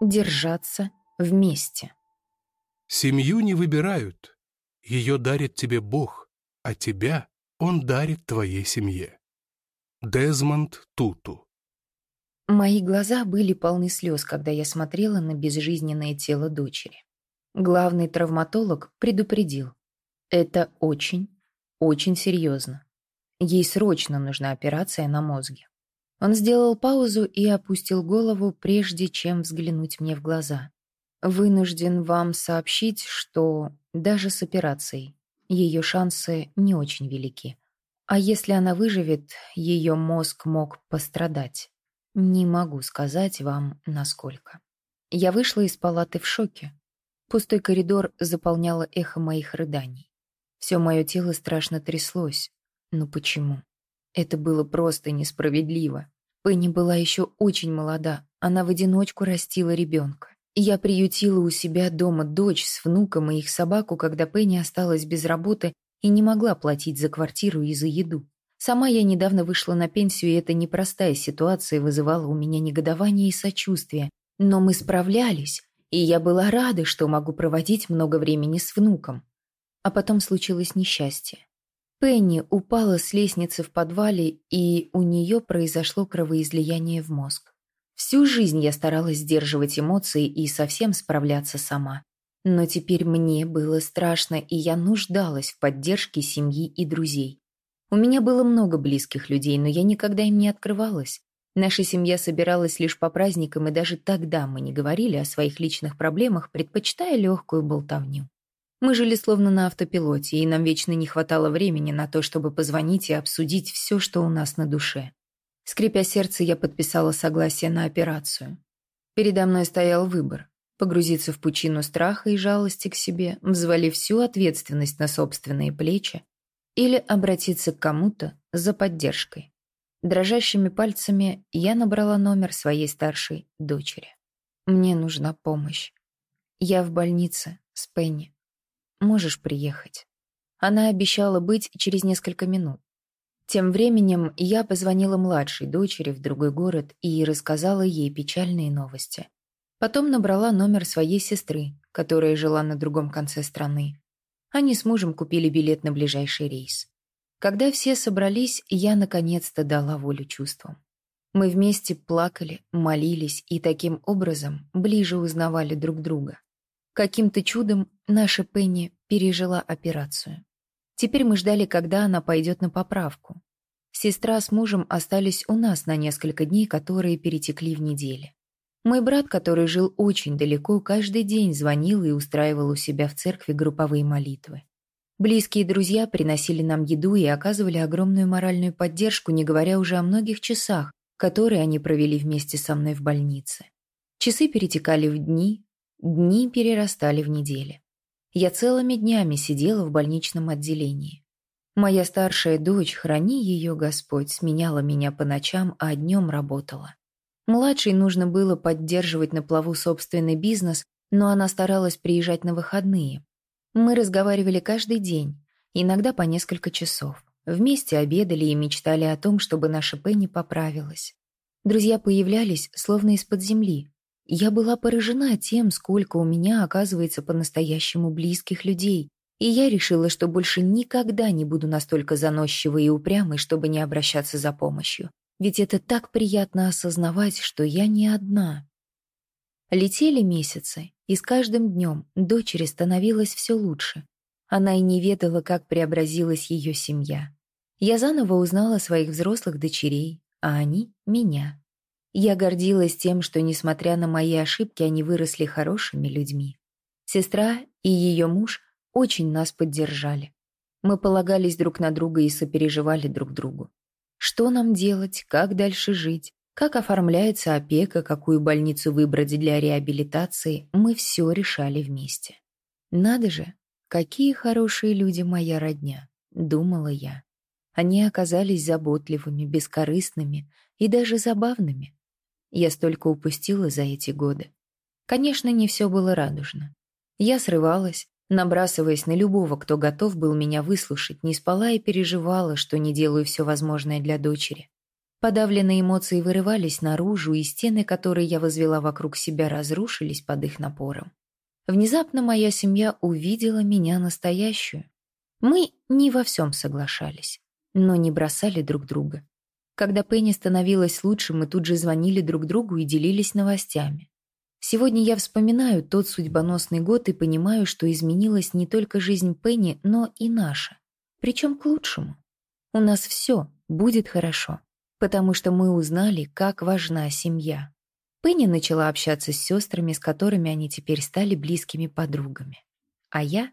держаться вместе. Семью не выбирают. Ее дарит тебе Бог, а тебя Он дарит твоей семье. Дезмонд Туту Мои глаза были полны слез, когда я смотрела на безжизненное тело дочери. Главный травматолог предупредил. Это очень, очень серьезно. Ей срочно нужна операция на мозге. Он сделал паузу и опустил голову, прежде чем взглянуть мне в глаза. Вынужден вам сообщить, что даже с операцией ее шансы не очень велики. А если она выживет, ее мозг мог пострадать. Не могу сказать вам, насколько. Я вышла из палаты в шоке. Пустой коридор заполняло эхо моих рыданий. Все мое тело страшно тряслось. Но почему? Это было просто несправедливо. Пенни была еще очень молода. Она в одиночку растила ребенка. Я приютила у себя дома дочь с внуком и их собаку, когда Пенни осталась без работы и не могла платить за квартиру и за еду. Сама я недавно вышла на пенсию, и эта непростая ситуация вызывала у меня негодование и сочувствие. Но мы справлялись, и я была рада, что могу проводить много времени с внуком. А потом случилось несчастье. Пенни упала с лестницы в подвале, и у нее произошло кровоизлияние в мозг. Всю жизнь я старалась сдерживать эмоции и совсем справляться сама. Но теперь мне было страшно, и я нуждалась в поддержке семьи и друзей. У меня было много близких людей, но я никогда им не открывалась. Наша семья собиралась лишь по праздникам, и даже тогда мы не говорили о своих личных проблемах, предпочитая легкую болтовню. Мы жили словно на автопилоте, и нам вечно не хватало времени на то, чтобы позвонить и обсудить все, что у нас на душе. Скрипя сердце, я подписала согласие на операцию. Передо мной стоял выбор – погрузиться в пучину страха и жалости к себе, взвалив всю ответственность на собственные плечи, или обратиться к кому-то за поддержкой. Дрожащими пальцами я набрала номер своей старшей дочери. «Мне нужна помощь. Я в больнице с Пенни. Можешь приехать?» Она обещала быть через несколько минут. Тем временем я позвонила младшей дочери в другой город и рассказала ей печальные новости. Потом набрала номер своей сестры, которая жила на другом конце страны. Они с мужем купили билет на ближайший рейс. Когда все собрались, я наконец-то дала волю чувствам. Мы вместе плакали, молились и таким образом ближе узнавали друг друга. Каким-то чудом наша Пенни пережила операцию. Теперь мы ждали, когда она пойдет на поправку. Сестра с мужем остались у нас на несколько дней, которые перетекли в неделе. Мой брат, который жил очень далеко, каждый день звонил и устраивал у себя в церкви групповые молитвы. Близкие друзья приносили нам еду и оказывали огромную моральную поддержку, не говоря уже о многих часах, которые они провели вместе со мной в больнице. Часы перетекали в дни, дни перерастали в недели. Я целыми днями сидела в больничном отделении. Моя старшая дочь, храни ее Господь, сменяла меня по ночам, а днем работала. Младшей нужно было поддерживать на плаву собственный бизнес, но она старалась приезжать на выходные. Мы разговаривали каждый день, иногда по несколько часов. Вместе обедали и мечтали о том, чтобы наша Пенни поправилась. Друзья появлялись, словно из-под земли, я была поражена тем, сколько у меня оказывается по-настоящему близких людей, и я решила, что больше никогда не буду настолько заносчивой и упрямой, чтобы не обращаться за помощью. Ведь это так приятно осознавать, что я не одна. Летели месяцы, и с каждым днем дочери становилось все лучше. Она и не ведала, как преобразилась ее семья. Я заново узнала своих взрослых дочерей, а они — меня. Я гордилась тем, что, несмотря на мои ошибки, они выросли хорошими людьми. Сестра и ее муж очень нас поддержали. Мы полагались друг на друга и сопереживали друг другу. Что нам делать, как дальше жить, как оформляется опека, какую больницу выбрать для реабилитации, мы все решали вместе. Надо же, какие хорошие люди моя родня, думала я. Они оказались заботливыми, бескорыстными и даже забавными. Я столько упустила за эти годы. Конечно, не все было радужно. Я срывалась, набрасываясь на любого, кто готов был меня выслушать, не спала и переживала, что не делаю все возможное для дочери. Подавленные эмоции вырывались наружу, и стены, которые я возвела вокруг себя, разрушились под их напором. Внезапно моя семья увидела меня настоящую. Мы не во всем соглашались, но не бросали друг друга. Когда Пенни становилась лучше, мы тут же звонили друг другу и делились новостями. Сегодня я вспоминаю тот судьбоносный год и понимаю, что изменилась не только жизнь Пенни, но и наша. Причем к лучшему. У нас все будет хорошо, потому что мы узнали, как важна семья. Пенни начала общаться с сестрами, с которыми они теперь стали близкими подругами. А я?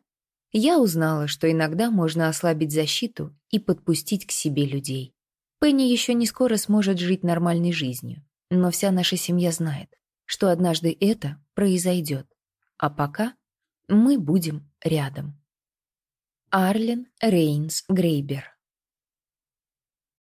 Я узнала, что иногда можно ослабить защиту и подпустить к себе людей. Пенни еще не скоро сможет жить нормальной жизнью, но вся наша семья знает, что однажды это произойдет. А пока мы будем рядом. Арлен Рейнс Грейбер